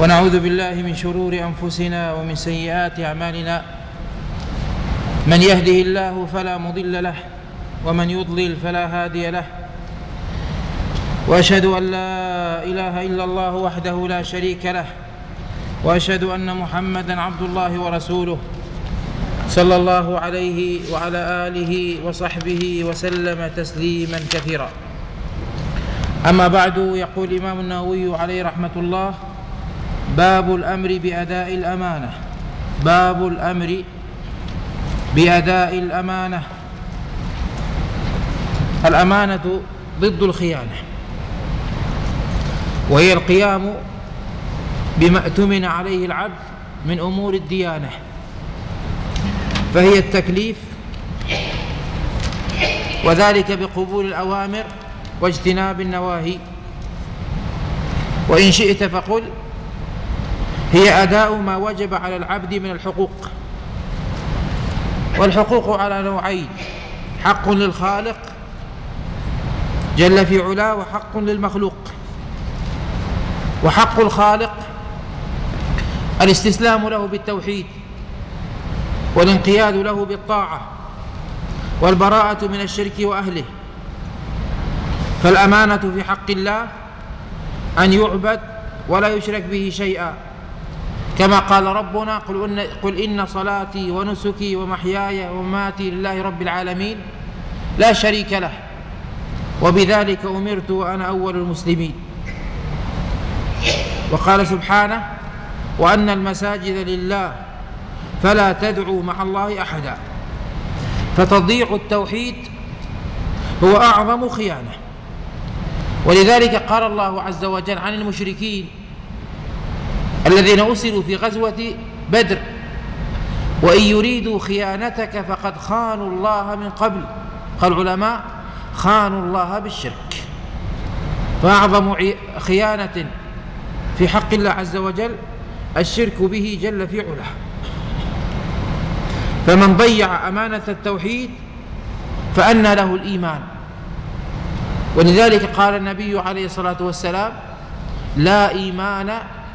ونعوذ بالله من شرور أنفسنا ومن سيئات أعمالنا. من يهده الله فلا مضل له ومن يضلل فلا هادي له. وأشهد أن لا إله إلا الله وحده لا شريك له وأشهد أن محمدا عبد الله ورسوله صلى الله عليه وعلى آله وصحبه وسلم تسليما كثيرا. أما بعد يقول الإمام النووي عليه رحمة الله باب الأمر بأداء الأمانة. باب الأمر بأداء الأمانة. الأمانة ضد الخيانة. وهي القيام بما اؤتمن عليه العبد من أمور الديانة. فهي التكليف وذلك بقبول الأوامر واجتناب النواهي. وإن شئت فقل هي أداء ما وجب على العبد من الحقوق. والحقوق على نوعين حق للخالق جل في علاه وحق للمخلوق. وحق الخالق الاستسلام له بالتوحيد والانقياد له بالطاعة والبراءة من الشرك وأهله. فالأمانة في حق الله أن يعبد ولا يشرك به شيئا. كما قال ربنا قل إن, قل إن صلاتي ونسكي ومحياي ومماتي لله رب العالمين لا شريك له. وبذلك أمرت وأنا أول المسلمين. وقال سبحانه وأن المساجد لله فلا تدعوا مع الله أحدا. فتضيع التوحيد هو أعظم خيانة. ولذلك قال الله عز وجل عن المشركين الذين أسروا في غزوة بدر. وإن يريدوا خيانتك فقد خانوا الله من قبل. قال العلماء خانوا الله بالشرك. فأعظم خيانة في حق الله عز وجل الشرك به جل في علاه. فمن ضيع أمانة التوحيد فأنى له الإيمان. ولذلك قال النبي عليه الصلاة والسلام لا إيمان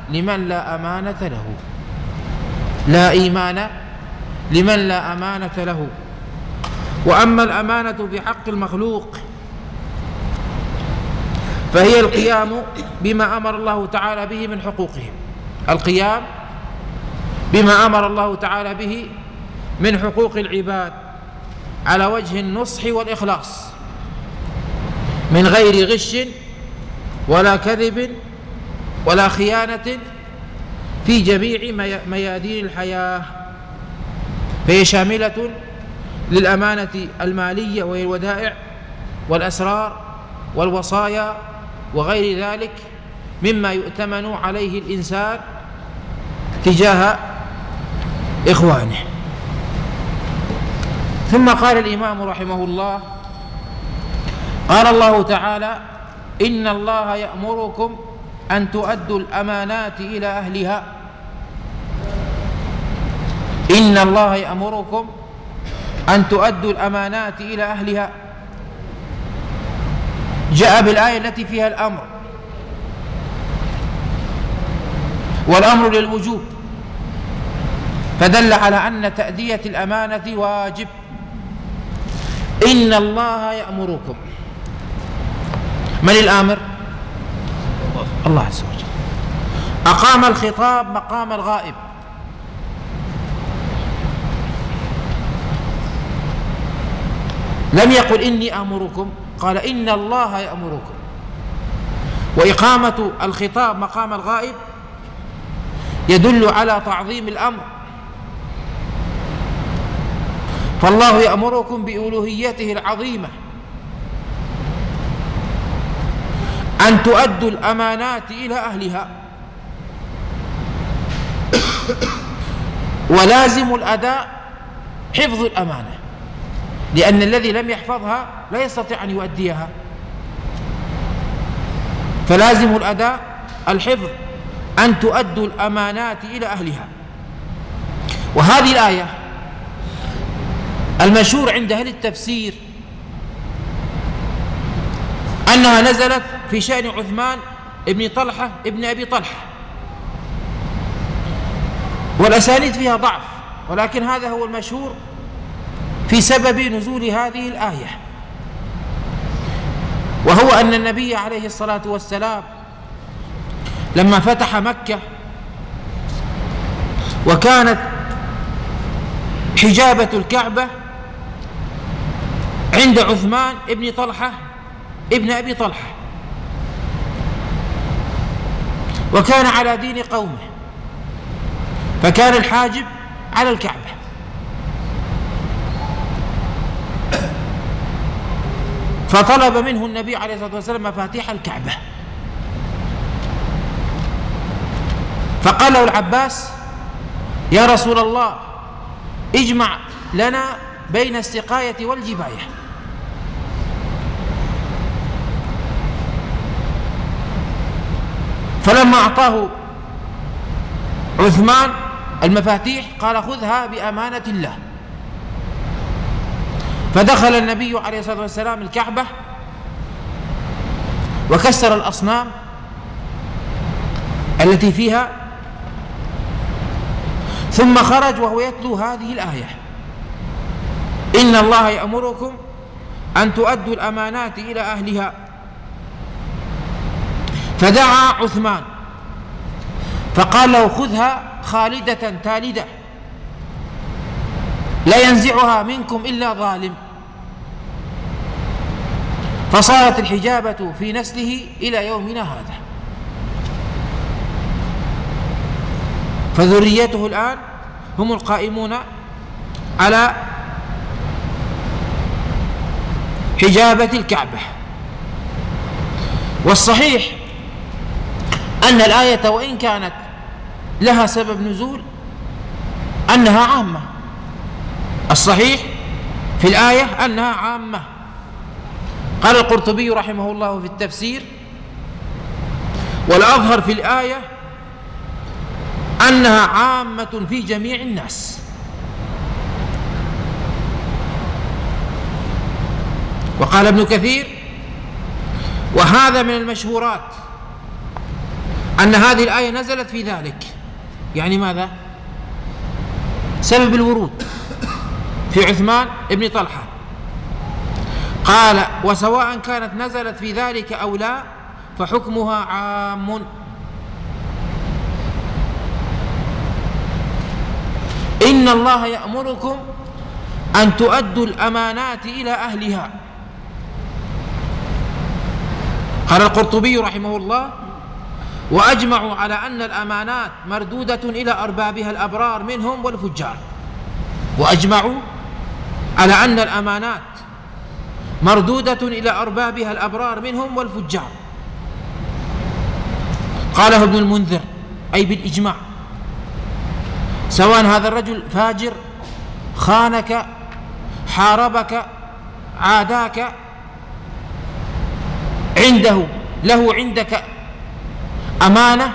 لمن لا أمانة له. لا إيمان لمن لا أمانة له. وأما الأمانة في حق المخلوق فهي القيام بما أمر الله تعالى به من حقوقهم. القيام بما أمر الله تعالى به من حقوق العباد على وجه النصح والإخلاص. من غير غش ولا كذب ولا خيانة في جميع ميادين الحياة. فهي شاملة للأمانة المالية وهي الودائع والأسرار والوصايا وغير ذلك مما يؤتمن عليه الإنسان تجاه إخوانه. ثم قال الإمام رحمه الله قال الله تعالى إن الله يأمركم أن تؤدوا الأمانات إلى أهلها. إن الله يأمركم أن تؤدوا الأمانات إلى أهلها. جاء بالآية التي فيها الأمر. والأمر للوجوب. فدل على أن تأدية الأمانة واجب. إن الله يأمركم. من الآمر؟ الله عز وجل. أقام الخطاب مقام الغائب. لم يقل إني آمركم قال إن الله يأمركم. وإقامة الخطاب مقام الغائب يدل على تعظيم الأمر. فالله يأمركم بألوهيته العظيمة. أن تؤدوا الأمانات إلى أهلها. ولازم الأداء حفظ الأمانة لأن الذي لم يحفظها لا يستطيع أن يؤديها. فلازم الأداء الحفظ أن تؤدوا الأمانات إلى أهلها. وهذه الآية المشهور عند أهل التفسير أنها نزلت في شأن عثمان ابن طلحة ابن أبي طلحة. والأسانيد فيها ضعف ولكن هذا هو المشهور في سبب نزول هذه الآية. وهو أن النبي عليه الصلاة والسلام لما فتح مكة وكانت حجابة الكعبة عند عثمان ابن طلحة ابن أبي طلحة. وكان على دين قومه. فكان الحاجب على الكعبة. فطلب منه النبي عليه الصلاة والسلام مفاتيح الكعبة. فقال له العباس يا رسول الله اجمع لنا بين السقاية والجباية. فلما أعطاه عثمان المفاتيح قال خذها بأمانة الله. فدخل النبي عليه الصلاة والسلام الكعبة وكسر الأصنام التي فيها ثم خرج وهو يتلو هذه الآية. إن الله يأمركم أن تؤدوا الأمانات إلى أهلها. فدعا عثمان. فقال له خذها خالدة تالدة. لا ينزعها منكم إلا ظالم. فصارت الحجابة في نسله إلى يومنا هذا. فذريته الآن هم القائمون على حجابة الكعبة. والصحيح أن الآية وإن كانت لها سبب نزول أنها عامة. الصحيح في الآية أنها عامة. قال القرطبي رحمه الله في التفسير والأظهر في الآية أنها عامة في جميع الناس. وقال ابن كثير وهذا من المشهورات أن هذه الآية نزلت في ذلك. يعني ماذا؟ سبب الورود. في عثمان ابن طلحة. قال وسواء كانت نزلت في ذلك أو لا فحكمها عام. إن الله يأمركم أن تؤدوا الأمانات إلى أهلها. قال القرطبي رحمه الله وأجمعوا على أن الأمانات مردودة إلى أربابها الأبرار منهم والفجار. وأجمعوا على أن الأمانات مردودة إلى أربابها الأبرار منهم والفجار. قاله ابن المنذر أي بالإجماع سواء هذا الرجل فاجر خانك حاربك عاداك عنده له عندك أمانة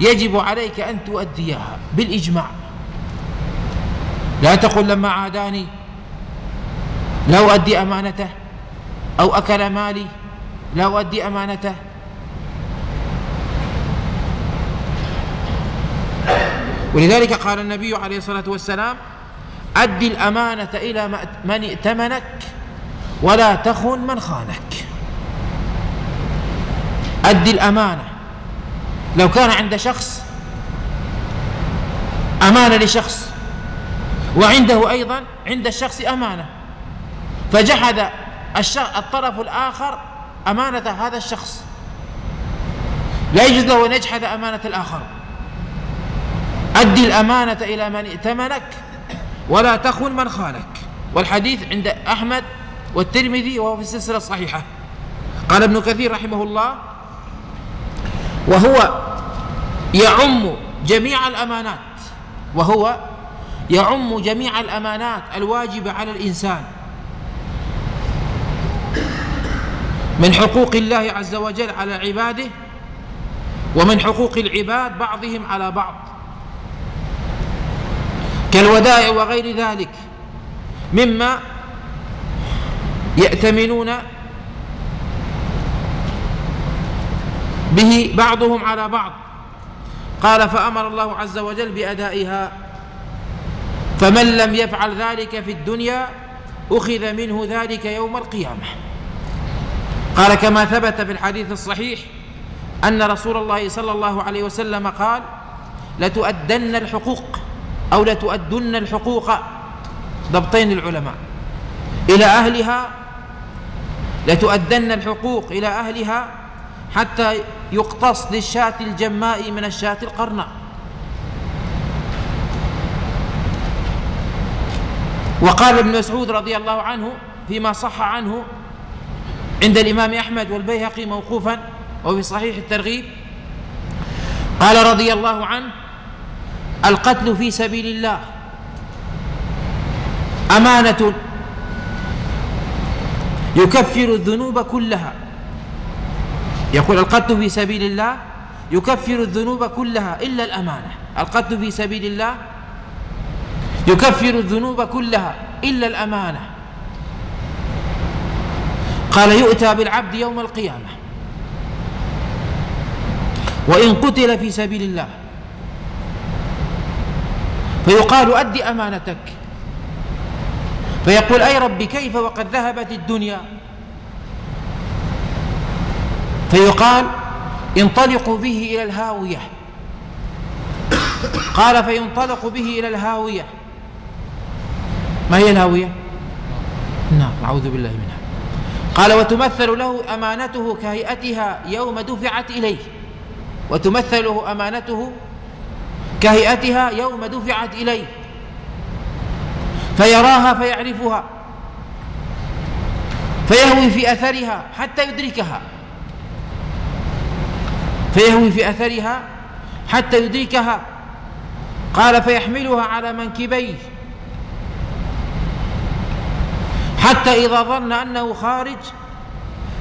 يجب عليك أن تؤديها بالإجماع. لا تقل لما عاداني لا أؤدي أمانته أو أكل مالي لا أؤدي أمانته. ولذلك قال النبي عليه الصلاة والسلام أدي الأمانة إلى من ائتمنك ولا تخن من خانك. أدي الأمانة لو كان عند شخص أمانة لشخص وعنده أيضا عند الشخص أمانة فجحد الطرف الآخر أمانة هذا الشخص. لا يجوز له أن يجحد أمانة الآخر. أدي الأمانة إلى من ائتمنك ولا تخن من خانك. والحديث عند أحمد والترمذي وهو في السلسلة الصحيحة. قال ابن كثير رحمه الله وهو يعم جميع الأمانات وهو يعم جميع الأمانات الواجبة على الإنسان. من حقوق الله عز وجل على عباده ومن حقوق العباد بعضهم على بعض. كالودائع وغير ذلك مما يأتمنون به بعضهم على بعض. قال فأمر الله عز وجل بأدائها. فمن لم يفعل ذلك في الدنيا أخذ منه ذلك يوم القيامة. قال كما ثبت في الحديث الصحيح أن رسول الله صلى الله عليه وسلم قال لتؤدن الحقوق أو لتؤدن الحقوق ضبطين العلماء. إلى أهلها لتؤدن الحقوق إلى أهلها حتى يقتص للشاة الجماء من الشاة القرناء. وقال ابن مسعود رضي الله عنه فيما صح عنه عند الإمام أحمد والبيهقي موقوفا وفي صحيح الترغيب قال رضي الله عنه القتل في سبيل الله أمانة يكفر الذنوب كلها. يقول القتل في سبيل الله يكفر الذنوب كلها إلا الأمانة. القتل في سبيل الله يكفر الذنوب كلها إلا الأمانة. قال يؤتى بالعبد يوم القيامة. وإن قتل في سبيل الله فيقال أدي أمانتك. فيقول أي ربي كيف وقد ذهبت الدنيا؟ فيقال انطلقوا به إلى الهاوية. قال فينطلق به إلى الهاوية. ما هي الهاوية؟ نعم أعوذ بالله منها. قال وتمثل له أمانته كهيئتها يوم دفعت إليه. وتمثل له أمانته كهيئتها يوم دفعت إليه. فيراها فيعرفها فيهوي في أثرها حتى يدركها. فيهوي في أثرها حتى يدركها. قال فيحملها على منكبيه. حتى إذا ظن أنه خارج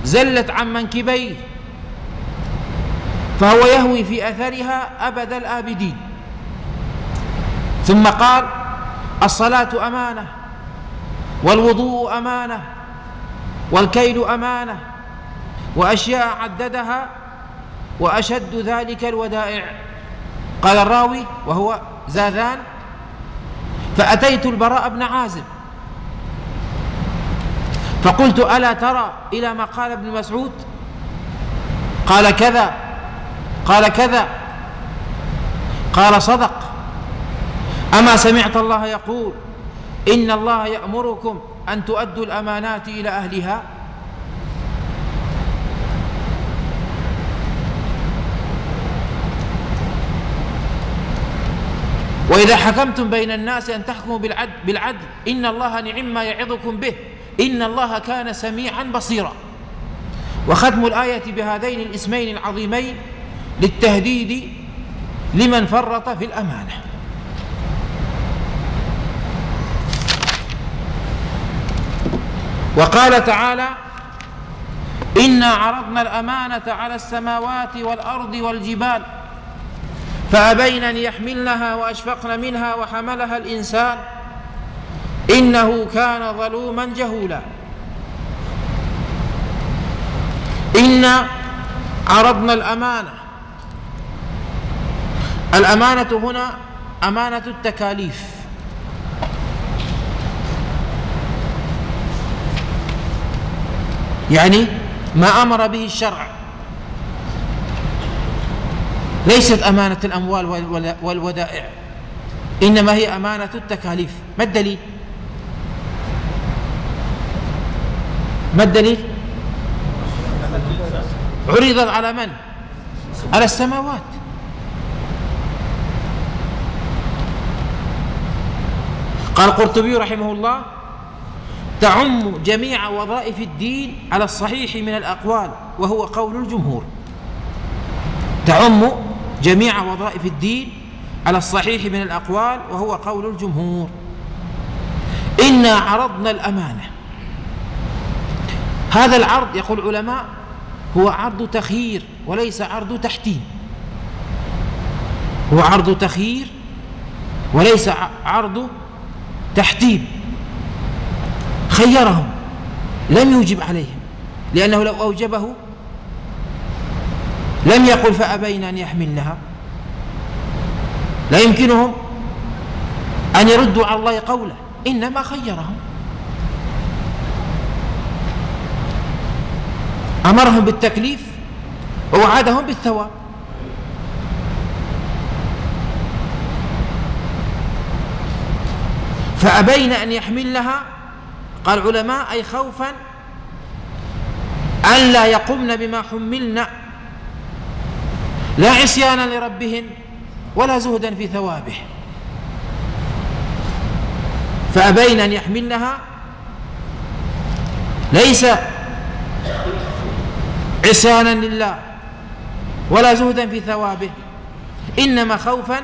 زلت عن منكبيه. فهو يهوي في أثرها أبد الآبدين. ثم قال الصلاة أمانة والوضوء أمانة والكيل أمانة وأشياء عددها وأشد ذلك الودائع. قال الراوي وهو زاذان فأتيت البراء بن عازب. فقلت ألا ترى إلى ما قال ابن مسعود؟ قال كذا. قال كذا. قال صدق. أما سمعت الله يقول إن الله يأمركم أن تؤدوا الأمانات إلى أهلها؟ وإذا حكمتم بين الناس أن تحكموا بالعدل, بالعدل إن الله نعم ما يعظكم به إن الله كان سميعا بصيرا. وختم الآية بهذين الاسمين العظيمين للتهديد لمن فرط في الأمانة. وقال تعالى إنا عرضنا الأمانة على السماوات والأرض والجبال. فأبين أن يحملنها وأشفقن منها وحملها الإنسان إنه كان ظلوما جهولا. إنا عرضنا الأمانة. الأمانة هنا أمانة التكاليف. يعني ما أمر به الشرع. ليست أمانة الأموال والودائع إنما هي أمانة التكاليف. ما الدليل؟ ما الدليل؟ عرضت على من؟ على السماوات. قال القرطبي رحمه الله تعم جميع وظائف الدين على الصحيح من الأقوال وهو قول الجمهور. تعم جميع وظائف الدين على الصحيح من الأقوال وهو قول الجمهور. إنا عرضنا الأمانة. هذا العرض يقول العلماء هو عرض تخيير وليس عرض تحتيم هو عرض تخيير وليس عرض تحتيم خيرهم لم يوجب عليهم لأنه لو أوجبه لم يقل فأبين أن يحملنها. لا يمكنهم أن يردوا على الله قوله إنما خيرهم. أمرهم بالتكليف ووعدهم بالثواب. فأبين أن يحملنها قال العلماء أي خوفا أن لا يقمن بما حملن لا عصيانا لربهن ولا زهدا في ثوابه. فأبين أن يحملنها. ليس عصيانا لله ولا زهدا في ثوابه. إنما خوفا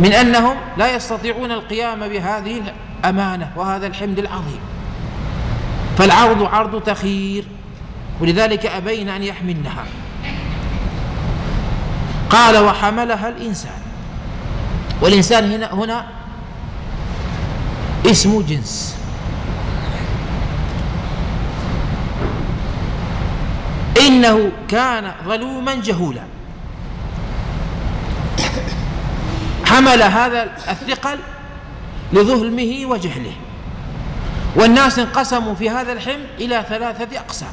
من أنهم لا يستطيعون القيام بهذه الأمانة وهذا الحمد العظيم. فالعرض عرض تخيير. ولذلك أبين أن يحملنها. قال وحملها الإنسان. والإنسان هنا هنا اسم جنس. إنه كان ظلوما جهولا. حمل هذا الثقل لظلمه وجهله. والناس انقسموا في هذا الحمل إلى ثلاثة أقسام.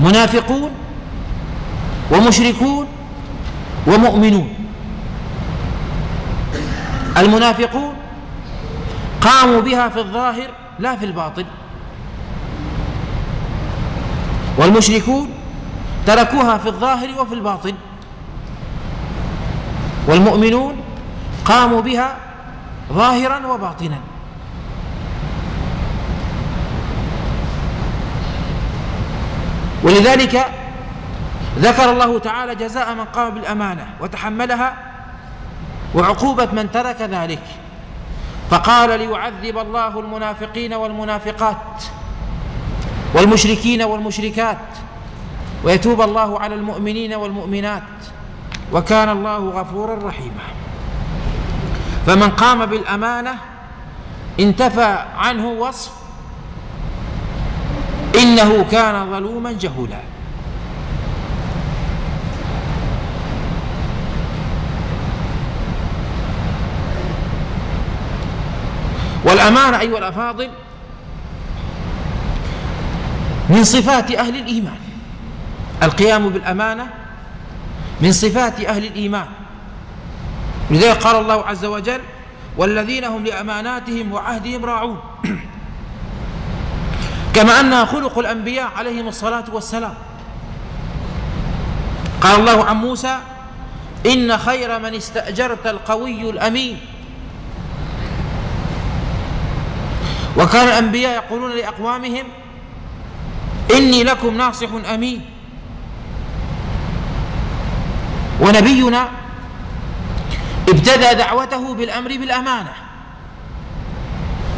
منافقون ومشركون ومؤمنون. المنافقون قاموا بها في الظاهر لا في الباطن. والمشركون تركوها في الظاهر وفي الباطن. والمؤمنون قاموا بها ظاهرا وباطنا. ولذلك ذكر الله تعالى جزاء من قام بالأمانة وتحملها وعقوبة من ترك ذلك. فقال ليعذب الله المنافقين والمنافقات والمشركين والمشركات ويتوب الله على المؤمنين والمؤمنات وكان الله غفورا رحيما. فمن قام بالأمانة انتفى عنه وصف إنه كان ظلوما جهولا. والأمانة أيها الأفاضل من صفات أهل الإيمان. القيام بالأمانة من صفات أهل الإيمان. لذلك قال الله عز وجل والذين هم لأماناتهم وعهدهم راعون. كما أنها خلق الأنبياء عليهم الصلاة والسلام. قال الله عن موسى إن خير من استأجرت القوي الأمين. وكان الأنبياء يقولون لأقوامهم إني لكم ناصح أمين. ونبينا ابتدى دعوته بالأمر بالأمانة.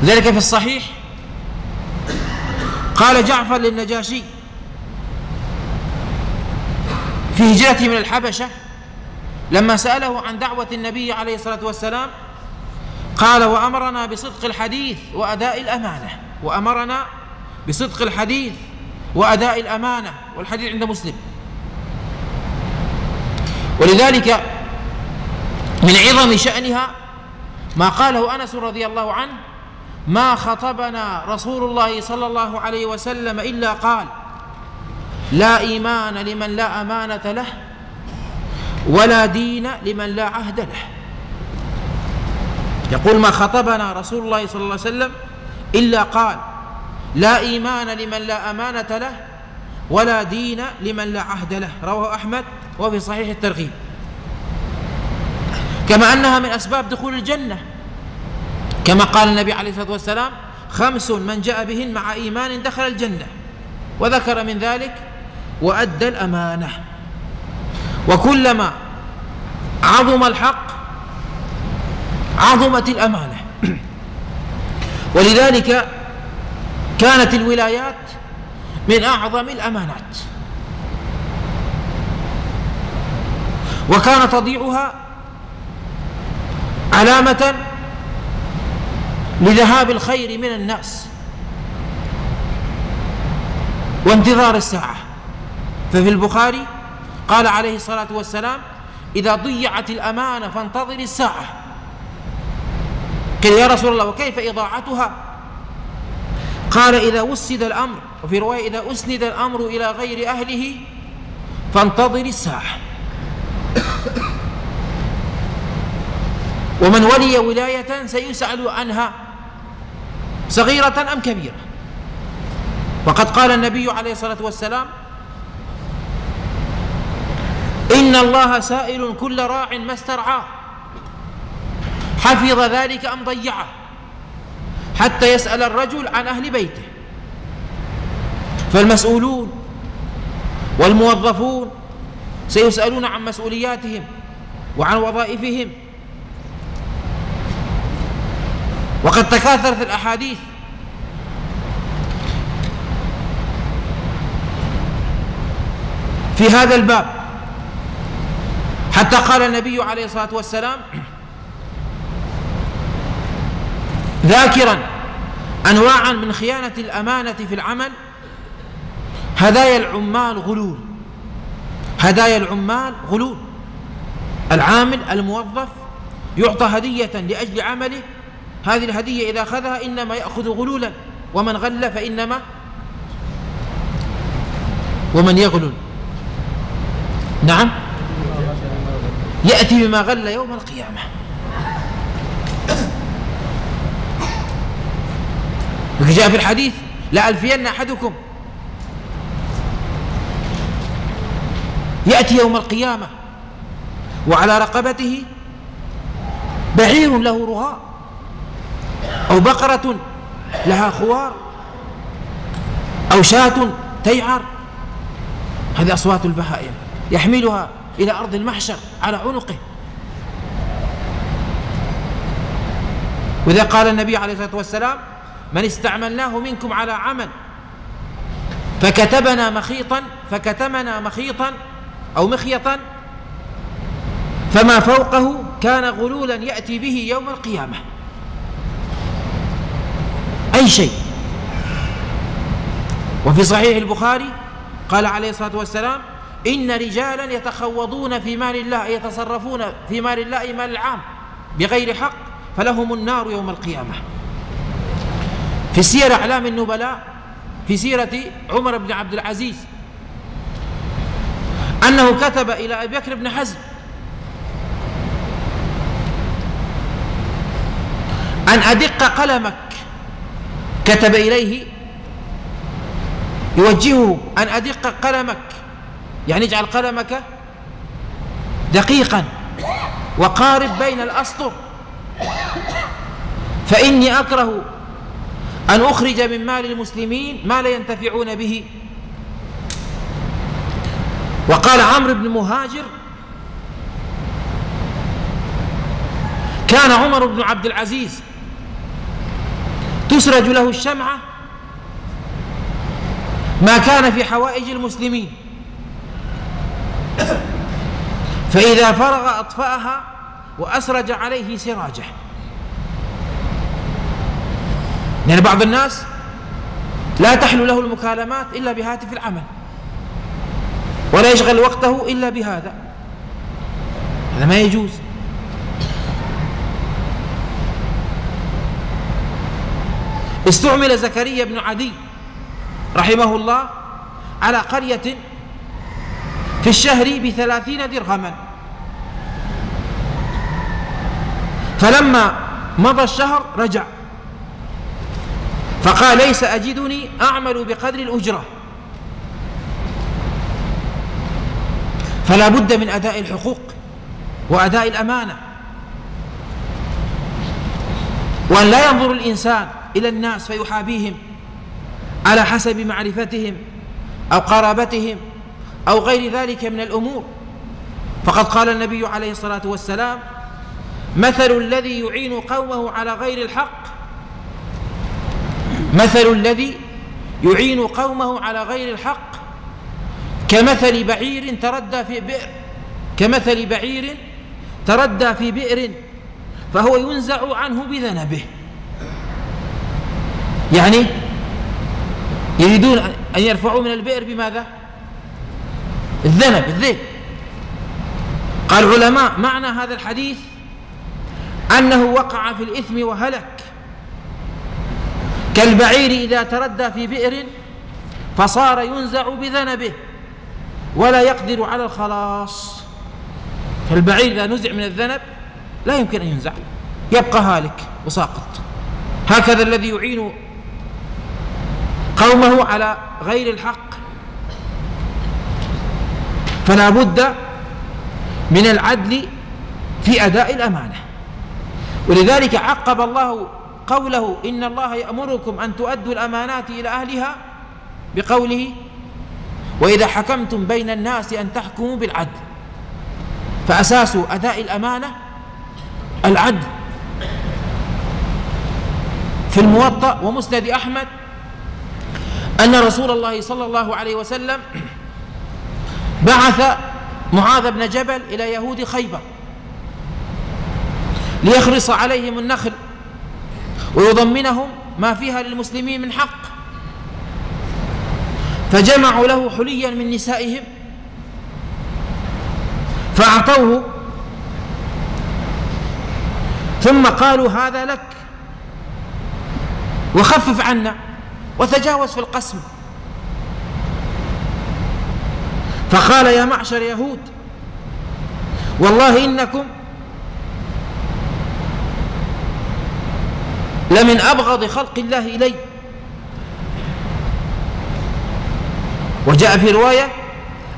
ذلك في الصحيح قال جعفر للنجاشي في هجرته من الحبشة لما سأله عن دعوة النبي عليه الصلاة والسلام قال وأمرنا بصدق الحديث وأداء الأمانة وأمرنا بصدق الحديث وأداء الأمانة والحديث عند مسلم ولذلك من عظم شأنها ما قاله أنس رضي الله عنه ما خطبنا رسول الله صلى الله عليه وسلم إلا قال لا إيمان لمن لا أمانة له ولا دين لمن لا عهد له. يقول ما خطبنا رسول الله صلى الله عليه وسلم إلا قال لا إيمان لمن لا أمانة له ولا دين لمن لا عهد له. رواه أحمد وفي صحيح الترغيب. كما أنها من أسباب دخول الجنة. كما قال النبي عليه الصلاة والسلام خمس من جاء بهن مع إيمان دخل الجنة وذكر من ذلك وأدى الأمانة. وكلما عظم الحق عظمت الأمانة. ولذلك كانت الولايات من أعظم الأمانات. وكان تضيعها علامة لذهاب الخير من الناس وانتظار الساعة. ففي البخاري قال عليه الصلاة والسلام إذا ضيعت الأمانة فانتظر الساعة. قيل يا رسول الله وكيف إضاعتها؟ قال إذا وسد الأمر. وفي رواية إذا أسند الأمر إلى غير أهله فانتظر الساعة. ومن ولي ولاية سيسأل عنها صغيرة أم كبيرة. وقد قال النبي عليه الصلاة والسلام إن الله سائل كل راع ما استرعاه. حفظ ذلك أم ضيعه. حتى يسأل الرجل عن أهل بيته. فالمسؤولون والموظفون سيسألون عن مسؤولياتهم وعن وظائفهم. وقد تكاثرت الأحاديث. في هذا الباب حتى قال النبي عليه الصلاة والسلام ذاكرا أنواعا من خيانة الأمانة في العمل هدايا العمال غلول. هدايا العمال غلول. العامل الموظف يعطى هدية لأجل عمله هذه الهدية إذا أخذها إنما يأخذ غلولا ومن غل فإنما ومن يغلل. نعم؟ يأتي بما غل يوم القيامة. جاء في الحديث لألفين أحدكم. يأتي يوم القيامة وعلى رقبته بعير له رغاء أو بقرة لها خوار أو شاة تيعر. هذه أصوات البهائم يحملها إلى أرض المحشر على عنقه. وإذا قال النبي عليه الصلاة والسلام من استعملناه منكم على عمل فكتبنا مخيطا فكتمنا مخيطا أو مخيطا فما فوقه كان غلولا يأتي به يوم القيامة. أي شيء. وفي صحيح البخاري قال عليه الصلاة والسلام إن رجالا يتخوضون في مال الله يتصرفون في مال الله مال العام بغير حق فلهم النار يوم القيامة. في سير أعلام النبلاء في سيرة عمر بن عبد العزيز أنه كتب إلى أبي بكر بن حزم أن أدق قلمك كتب إليه يوجهه أن أدق قلمك يعني اجعل قلمك دقيقا وقارب بين الأسطر فإني أكره أن أخرج من مال المسلمين ما لا ينتفعون به. وقال عمرو بن مهاجر كان عمر بن عبد العزيز تسرج له الشمعة ما كان في حوائج المسلمين. فإذا فرغ أطفأها وأسرج عليه سراجه. يعني بعض الناس لا تحلو له المكالمات إلا بهاتف العمل ولا يشغل وقته إلا بهذا. هذا ما يجوز. استعمل زكريا بن عدي رحمه الله على قرية في الشهر بثلاثين درهما. فلما مضى الشهر رجع فقال ليس أجدني أعمل بقدر الأجرة. فلا بد من أداء الحقوق وأداء الأمانة وأن لا ينظر الإنسان إلى الناس فيحابيهم على حسب معرفتهم أو قرابتهم أو غير ذلك من الأمور. فقد قال النبي عليه الصلاة والسلام مثل الذي يعين قومه على غير الحق مثل الذي يعين قومه على غير الحق كمثل بعير تردى في بئر كمثل بعير تردى في بئر فهو ينزع عنه بذنبه. يعني يريدون أن يرفعوا من البئر بماذا؟ الذنب الذئب. قال العلماء معنى هذا الحديث أنه وقع في الإثم وهلك. كالبعير إذا تردى في بئر فصار ينزع بذنبه ولا يقدر على الخلاص. فالبعير إذا نزع من الذنب لا يمكن أن ينزع يبقى هالك وساقط. هكذا الذي يعين قومه على غير الحق. فلا بد من العدل في أداء الأمانة. ولذلك عقب الله قوله إن الله يأمركم أن تؤدوا الأمانات إلى أهلها بقوله وإذا حكمتم بين الناس أن تحكموا بالعدل. فأساس أداء الأمانة العدل. في الموطأ ومسند أحمد أن رسول الله صلى الله عليه وسلم بعث معاذ بن جبل إلى يهود خيبر ليخرص عليهم النخل ويضمنهم ما فيها للمسلمين من حق. فجمعوا له حليا من نسائهم فأعطوه ثم قالوا هذا لك وخفف عنا. وتجاوز في القسم. فقال يا معشر يهود والله إنكم لمن أبغض خلق الله إلي. وجاء في رواية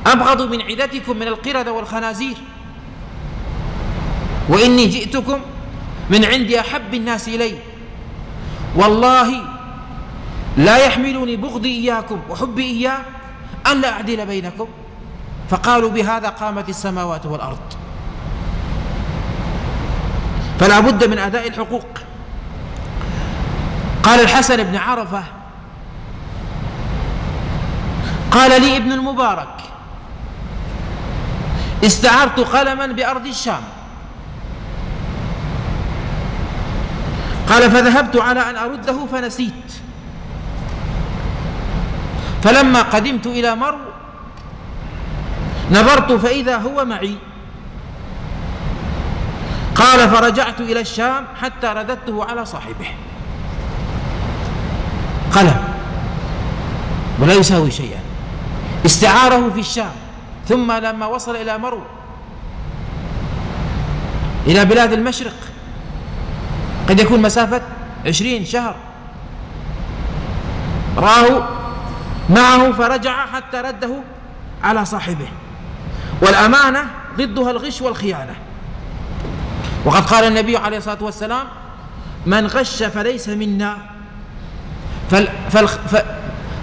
أبغض من عدتكم من القردة والخنازير. وإني جئتكم من عند أحب الناس إلي. والله لا يحملني بغضي إياكم وحبي إياه أن لا أعدل بينكم. فقالوا بهذا قامت السماوات والأرض. فلا بد من أداء الحقوق. قال الحسن بن عرفة قال لي ابن المبارك استعرت قلما بأرض الشام. قال فذهبت على أن أرده فنسيت. فلما قدمت إلى مرو نظرت فإذا هو معي. قال فرجعت إلى الشام حتى رددته على صاحبه. قلم ولا يساوي شيئا. استعاره في الشام ثم لما وصل إلى مرو إلى بلاد المشرق قد يكون مسافة عشرين شهر. رآه معه فرجع حتى رده على صاحبه. والأمانة ضدها الغش والخيانة. وقد قال النبي عليه الصلاة والسلام من غش فليس منا. فال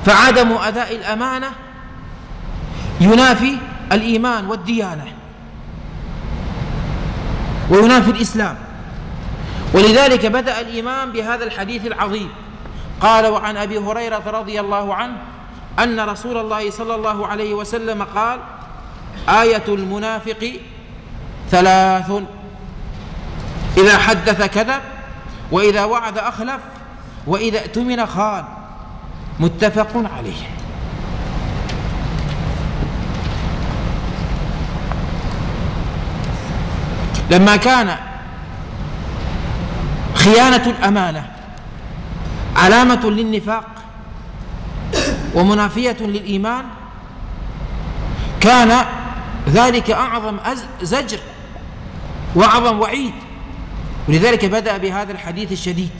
فعدم أداء الأمانة ينافي الإيمان والديانة. وينافي الإسلام. ولذلك بدأ الإمام بهذا الحديث العظيم. قال وعن أبي هريرة رضي الله عنه أن رسول الله صلى الله عليه وسلم قال آية المنافق ثلاث. إذا حدث كذب وإذا وعد أخلف وإذا اؤتمن خان. متفق عليه. لما كان خيانة الأمانة علامة للنفاق ومنافية للإيمان كان ذلك أعظم زجر وأعظم وعيد. ولذلك بدأ بهذا الحديث الشديد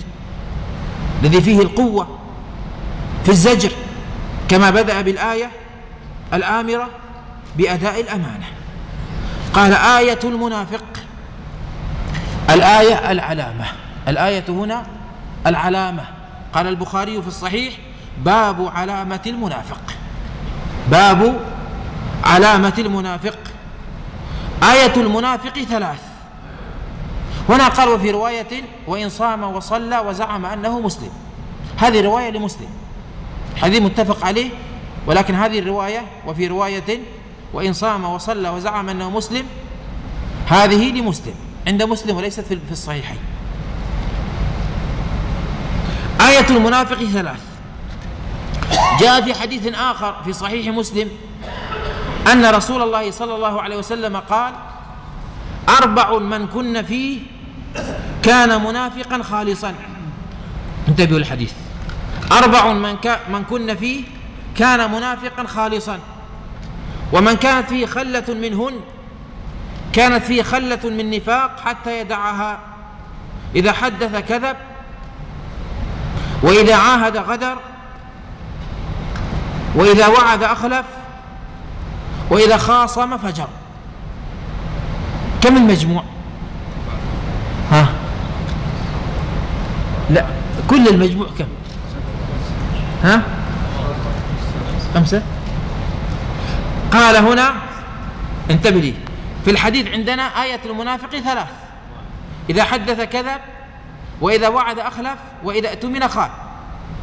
الذي فيه القوة في الزجر كما بدأ بالآية الآمرة بأداء الأمانة. قال آية المنافق الآية العلامة. الآية هنا العلامة. قال البخاري في الصحيح باب علامة المنافق. باب علامة المنافق. آية المنافق ثلاث. هنا قال وفي رواية وإن صام وصلى وزعم أنه مسلم. هذه رواية لمسلم. حديث متفق عليه ولكن هذه الرواية وفي رواية وإن صام وصلى وزعم أنه مسلم هذه لمسلم. عند مسلم وليست في الصحيحين. آية المنافق ثلاث. جاء في حديث آخر في صحيح مسلم أن رسول الله صلى الله عليه وسلم قال أربع من كن فيه كان منافقا خالصا. انتبهوا الحديث أربع من, من كن فيه كان منافقا خالصا. ومن كانت فيه خلة منهن كانت فيه خلة من نفاق حتى يدعها. إذا حدث كذب وإذا عاهد غدر وإذا وعد أخلف وإذا خاصم فجر. كم المجموع؟ ها؟ لا كل المجموع كم؟ ها؟ خمسة؟ قال هنا انتبه لي في الحديث عندنا آية المنافق ثلاث. إذا حدث كذب وإذا وعد أخلف وإذا اؤتمن خان.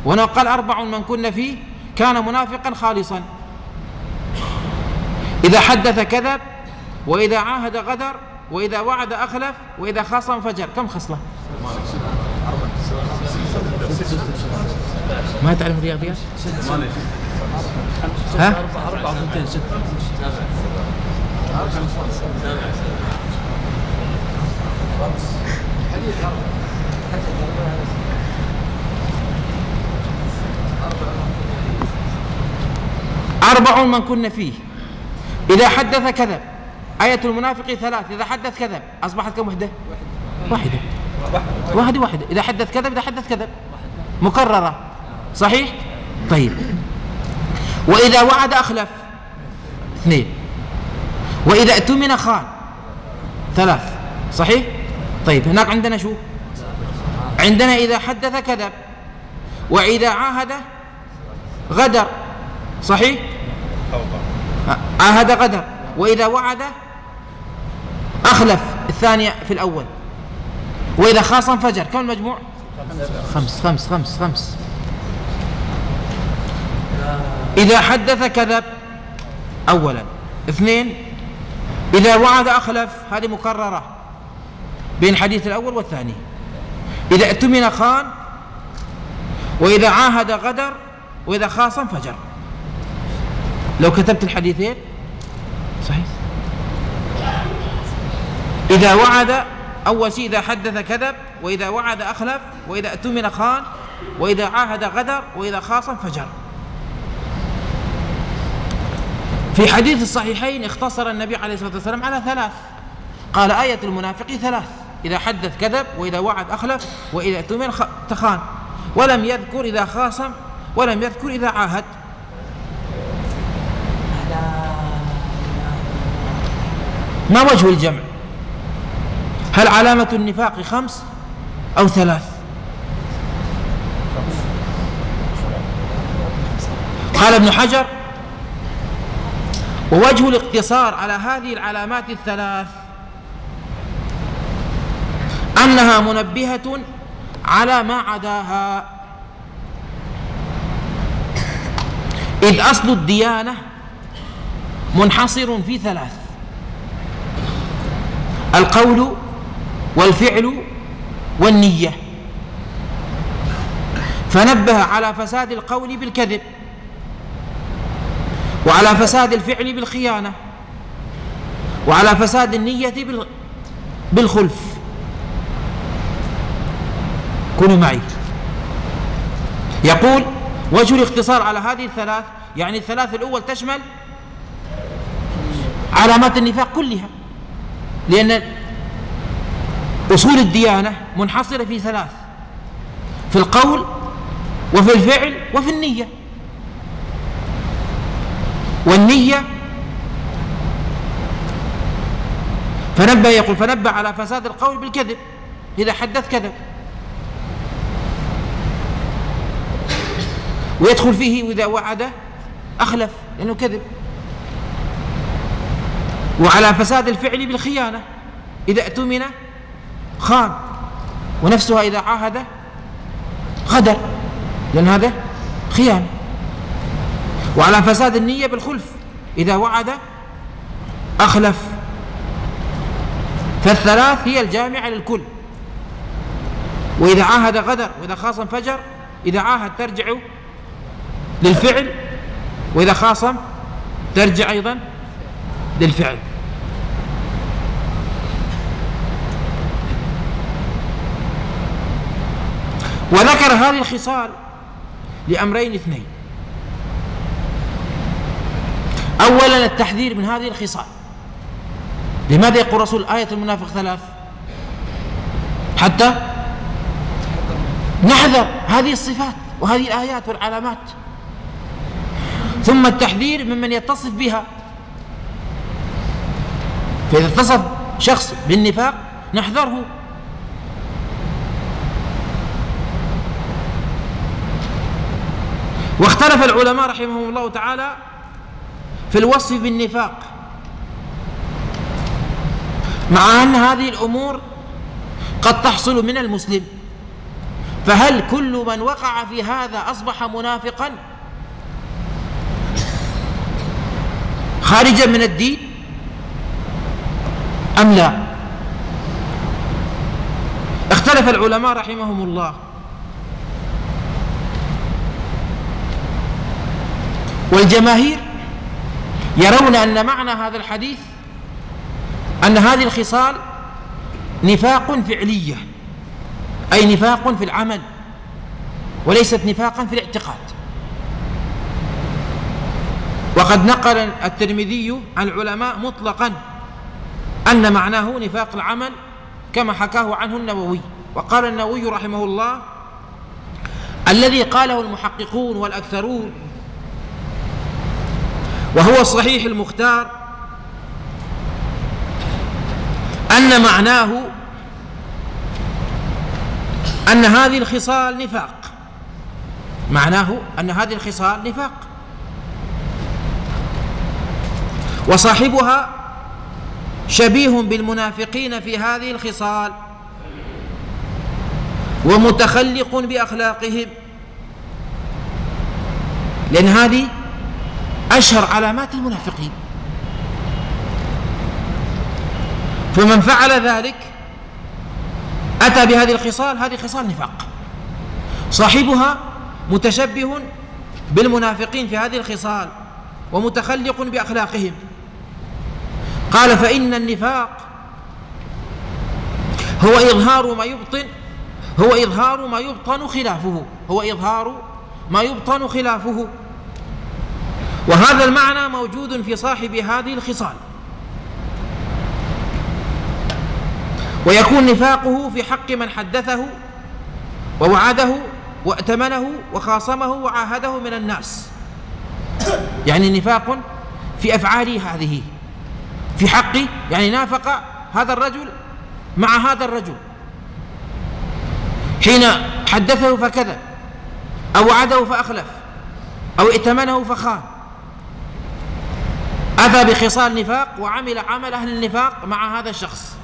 وهنا قال أربع من كن فيه كان منافقا خالصا. إذا حدث كذب وإذا عاهد غدر وإذا وعد أخلف وإذا خاصم فجر. كم خصلة؟ ما تعلم الرياضيات ها؟ أربع من كن فيه. إذا حدث كذب. آية المنافق ثلاث. إذا حدث كذب. أصبحت كم؟ وحدة. واحدة. واحدة. واحدة. إذا حدث كذب إذا حدث كذب. مكررة. صحيح؟ طيب. وإذا وعد أخلف. اثنين. وإذا اؤتمن خان. ثلاث. صحيح؟ طيب. هناك عندنا شو؟ عندنا إذا حدث كذب. وإذا عاهد غدر. صحيح؟ عاهد غدر وإذا وعد أخلف الثانية في الأول. وإذا خاصم فجر كم المجموع؟ خمس. خمس خمس خمس. إذا حدث كذب أولا. اثنين إذا وعد أخلف هذه مكررة بين الحديث الأول والثاني. إذا اؤتمن خان وإذا عاهد غدر وإذا خاصم فجر لو كتبت الحديثين صحيح. إذا وعد أول شيء إذا حدث كذب وإذا وعد أخلف وإذا اؤتمن خان وإذا عاهد غدر وإذا خاصم فجر. في حديث الصحيحين اختصر النبي عليه الصلاة والسلام على ثلاث. قال آية المنافق ثلاث. إذا حدث كذب وإذا وعد أخلف وإذا اؤتمن تخان ولم يذكر إذا خاصم ولم يذكر إذا عاهد. ما وجه الجمع؟ هل علامة النفاق خمس أو ثلاث؟ قال ابن حجر ووجه الاقتصار على هذه العلامات الثلاث أنها منبهة على ما عداها. إذ أصل الديانة منحصر في ثلاث. القول والفعل والنية. فنبه على فساد القول بالكذب وعلى فساد الفعل بالخيانة وعلى فساد النية بالخلف. كونوا معي. يقول وجه الاختصار على هذه الثلاث يعني الثلاث الأول تشمل علامات النفاق كلها. لأن أصول الديانة منحصرة في ثلاث في القول وفي الفعل وفي النية. والنية فنبه يقول فنبه على فساد القول بالكذب إذا حدث كذب. ويدخل فيه وإذا وعد أخلف لأنه كذب. وعلى فساد الفعل بالخيانة. إذا اؤتمن خان ونفسها إذا عاهد غدر لأن هذا خيانة. وعلى فساد النية بالخلف إذا وعد أخلف. فالثلاث هي الجامعة للكل. وإذا عاهد غدر وإذا خاصم فجر إذا عاهد ترجع للفعل وإذا خاصم ترجع أيضا للفعل. وذكر هذه الخصال لأمرين اثنين. أولا التحذير من هذه الخصال. لماذا يقول رسول آية المنافق ثلاث؟ حتى نحذر هذه الصفات وهذه الآيات والعلامات. ثم التحذير ممن يتصف بها فإذا اتصف شخص بالنفاق نحذره. واختلف العلماء رحمهم الله تعالى في الوصف بالنفاق مع أن هذه الأمور قد تحصل من المسلم. فهل كل من وقع في هذا أصبح منافقا؟ خارجا من الدين؟ أم لا؟ اختلف العلماء رحمهم الله. والجماهير يرون أن معنى هذا الحديث أن هذه الخصال نفاق فعلية أي نفاق في العمل وليست نفاقا في الاعتقاد. وقد نقل الترمذي عن العلماء مطلقا أن معناه نفاق العمل كما حكاه عنه النووي. وقال النووي رحمه الله الذي قاله المحققون والأكثرون وهو الصحيح المختار أن معناه أن هذه الخصال نفاق. معناه أن هذه الخصال نفاق. وصاحبها شبيه بالمنافقين في هذه الخصال ومتخلق بأخلاقهم. لأن هذه أشهر علامات المنافقين. فمن فعل ذلك أتى بهذه الخصال هذه خصال نفاق. صاحبها متشبه بالمنافقين في هذه الخصال ومتخلق بأخلاقهم. قال فإن النفاق هو إظهار ما يبطن هو إظهار ما يبطن خلافه هو إظهار ما يبطن خلافه. وهذا المعنى موجود في صاحب هذه الخصال. ويكون نفاقه في حق من حدثه ووعده وائتمنه وخاصمه وعاهده من الناس. يعني نفاق في أفعاله هذه. في حق يعني نافق هذا الرجل مع هذا الرجل. حين حدثه فكذب أو وعده فأخلف أو ائتمنه فخان. أتى بخصال نفاق وعمل عمل أهل النفاق مع هذا الشخص.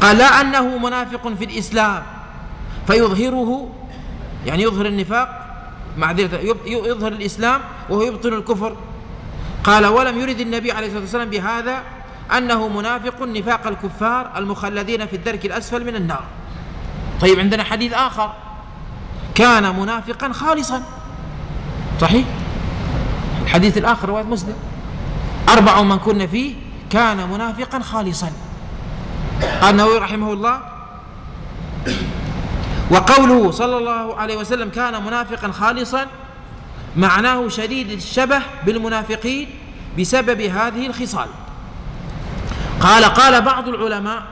قال لا أنه منافق في الإسلام. فيظهره يعني يظهر النفاق معذرة يظهر الإسلام وهو يبطن الكفر. قال ولم يرد النبي عليه الصلاة والسلام بهذا أنه منافق نفاق الكفار المخلدين في الدرك الأسفل من النار. طيب عندنا حديث آخر. كان منافقا خالصا. صحيح؟ الحديث الآخر رواية مسلم. أربع من كنا فيه كان منافقا خالصا. قال النووي رحمه الله وقوله صلى الله عليه وسلم كان منافقا خالصا معناه شديد الشبه بالمنافقين بسبب هذه الخصال. قال قال بعض العلماء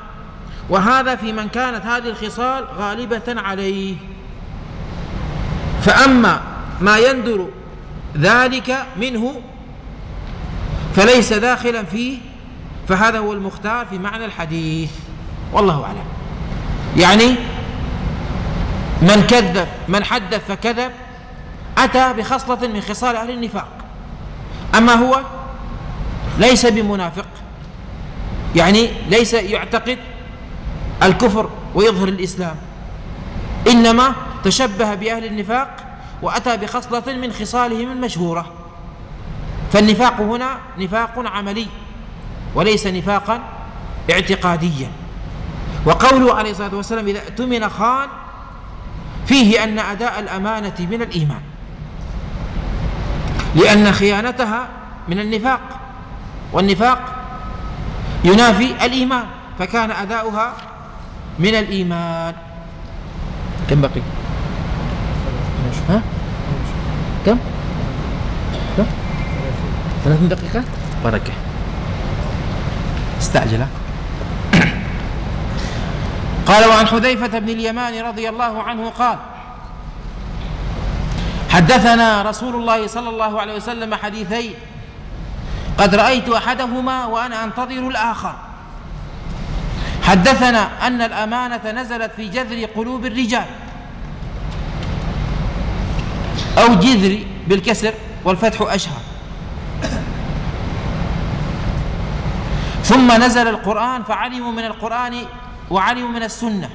وهذا في من كانت هذه الخصال غالبة عليه. فأما ما يندر ذلك منه فليس داخلا فيه فهذا هو المختار في معنى الحديث. والله أعلم. يعني من كذب من حدث فكذب أتى بخصلة من خصال أهل النفاق. أما هو ليس بمنافق. يعني ليس يعتقد الكفر ويظهر الإسلام. إنما تشبه بأهل النفاق وأتى بخصلة من خصالهم المشهورة. فالنفاق هنا نفاق عملي وليس نفاقا اعتقاديا. وقوله عليه الصلاة والسلام إذا اؤتمن خان فيه أن أداء الأمانة من الإيمان. لأن خيانتها من النفاق والنفاق ينافي الإيمان فكان أداؤها من الإيمان. كم بقي؟ ها؟ كم؟ كم؟ ثلاثين دقيقة؟ بركة استعجل. قال وعن حذيفة بن اليمان رضي الله عنه قال حدثنا رسول الله صلى الله عليه وسلم حديثين. قد رأيت أحدهما وأنا أنتظر الآخر. حدثنا أن الأمانة نزلت في جذر قلوب الرجال. أو جذر بالكسر والفتح أشهر. ثم نزل القرآن فعلموا من القرآن وعلموا من السنة.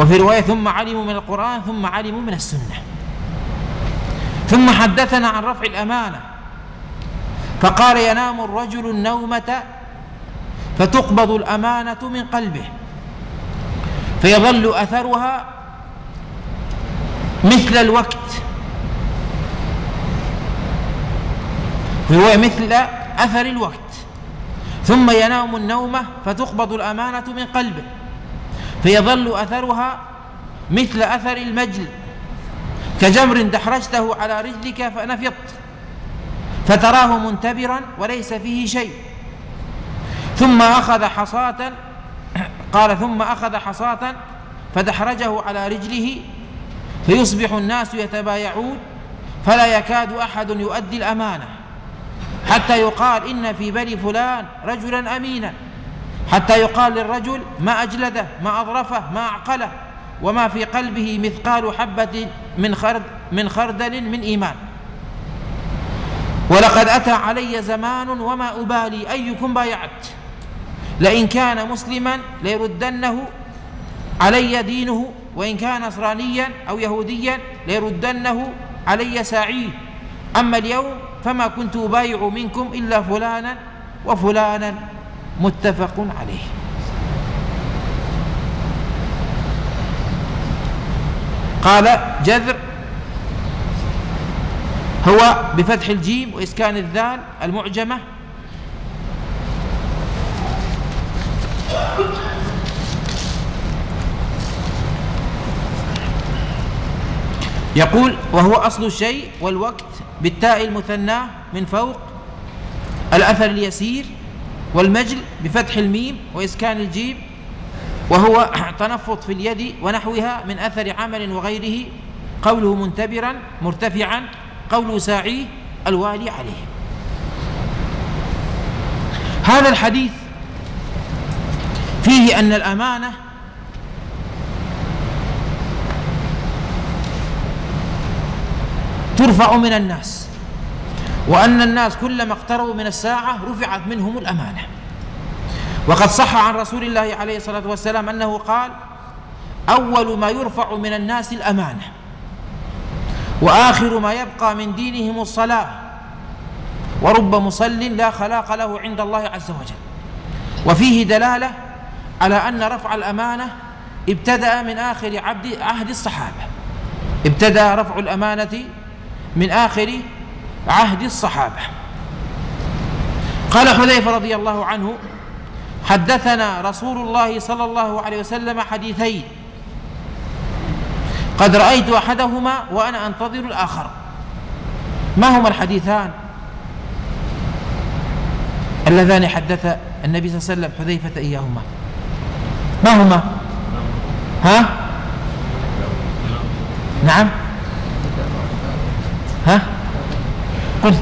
وفي رواية ثم علموا من القرآن ثم علموا من السنة. ثم حدثنا عن رفع الأمانة. فقال ينام الرجل النومة فتقبض الأمانة من قلبه. فيظل أثرها مثل الوقت. هو مثل أثر الوقت. ثم ينام النومة فتقبض الأمانة من قلبه. فيظل أثرها مثل أثر المجل. كجمر دحرجته على رجلك فنفضت فتراه منتبرا وليس فيه شيء. ثم أخذ حصاة قال ثم أخذ حصاة فدحرجه على رجله فيصبح الناس يتبايعون فلا يكاد أحد يؤدي الأمانة حتى يقال إن في بني فلان رجلا أمينا. حتى يقال للرجل ما أجلده ما أظرفه ما أعقله وما في قلبه مثقال حبة من خرد من خردل من إيمان. ولقد أتى علي زمان وما أبالي أيكم بايعت. لئن كان مسلما ليردنه علي دينه وإن كان نصرانيا أو يهوديا ليردنه علي ساعيه. أما اليوم فما كنت أبايع منكم إلا فلانا وفلانا. متفق عليه. قال جذر هو بفتح الجيم وإسكان الذال المعجمة. يقول وهو أصل الشيء والوقت بالتاء المثناة من فوق الأثر اليسير والمجل بفتح الميم وإسكان الجيم وهو تنفض في اليد ونحوها من أثر عمل وغيره قوله منتبرا مرتفعا قوله ساعيه الوالي عليه. هذا الحديث فيه أن الأمانة ترفع من الناس. وأن الناس كلما اقتربوا من الساعة رفعت منهم الأمانة. وقد صح عن رسول الله عليه الصلاة والسلام أنه قال أول ما يرفع من الناس الأمانة وآخر ما يبقى من دينهم الصلاة ورب مصل لا خلاق له عند الله عز وجل. وفيه دلالة على أن رفع الأمانة ابتدأ من آخر عبد عهد الصحابة. ابتدأ رفع الأمانة من آخر عهد الصحابة. قال حذيفة رضي الله عنه حدثنا رسول الله صلى الله عليه وسلم حديثين. قد رأيت أحدهما وأنا أنتظر الآخر. ما هما الحديثان؟ اللذان حدث النبي صلى الله عليه وسلم حذيفة إياهما. ما هما؟ ها؟ نعم. ها؟ قل.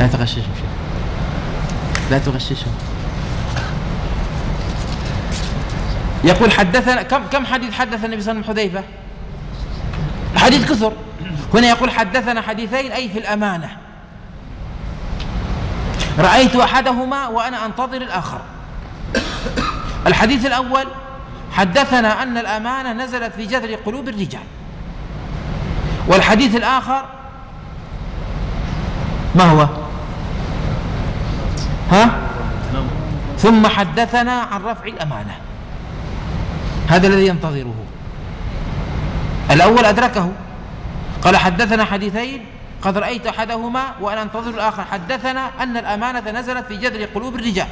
لا تغششهم لا تغششهم. يقول حدثنا كم كم حديث حدث النبي صلى الله عليه وسلم حذيفة؟ حديث كثر. هنا يقول حدثنا حديثين أي في الأمانة. رأيت أحدهما وأنا أنتظر الآخر. الحديث الأول حدثنا أن الأمانة نزلت في جذر قلوب الرجال. والحديث الآخر ما هو؟ ها؟ ثم حدثنا عن رفع الأمانة. هذا الذي ينتظره. الأول أدركه. قال حدثنا حديثين قد رأيت أحدهما وأنا أنتظر الآخر. حدثنا أن الأمانة نزلت في جذر قلوب الرجال.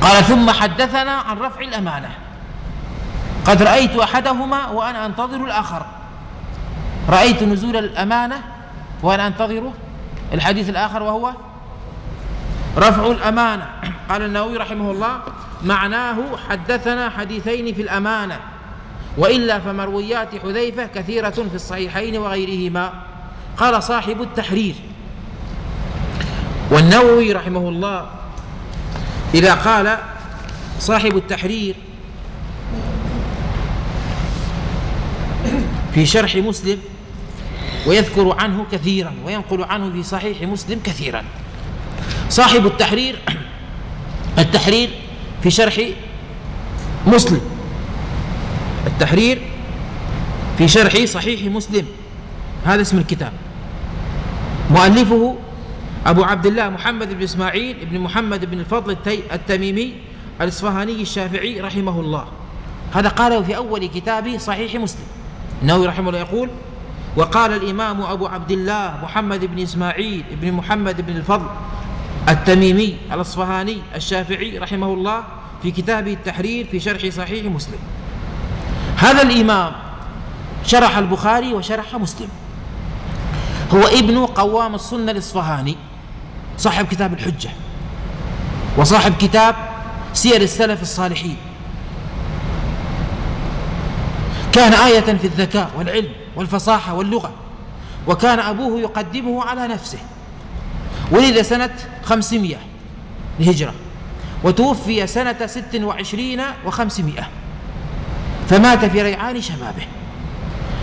قال ثم حدثنا عن رفع الأمانة. قد رأيت أحدهما وأنا أنتظر الآخر. رأيت نزول الأمانة وأنا أنتظره الحديث الآخر وهو رفع الأمانة. قال النووي رحمه الله معناه حدثنا حديثين في الأمانة وإلا فمرويات حذيفة كثيرة في الصحيحين وغيرهما. قال صاحب التحرير. والنووي رحمه الله إذا قال صاحب التحرير في شرح مسلم ويذكر عنه كثيرا وينقل عنه في صحيح مسلم كثيرا. صاحب التحرير التحرير في شرح مسلم. التحرير في شرح صحيح مسلم. هذا اسم الكتاب. مؤلفه أبو عبد الله محمد بن إسماعيل بن محمد بن الفضل التميمي الإصفهاني الشافعي رحمه الله. هذا قاله في أول كتابه صحيح مسلم. النووي رحمه الله يقول وقال الإمام أبو عبد الله محمد بن إسماعيل بن محمد بن الفضل التميمي الأصفهاني الشافعي رحمه الله في كتابه التحرير في شرح صحيح مسلم. هذا الإمام شرح البخاري وشرح مسلم. هو ابن قوام السنة الإصفهاني صاحب كتاب الحجة وصاحب كتاب سير السلف الصالحين. كان آية في الذكاء والعلم والفصاحة واللغة وكان أبوه يقدمه على نفسه. ولد سنة خمسمائة الهجرة وتوفي سنة ست وعشرين وخمسمائة فمات في ريعان شبابه.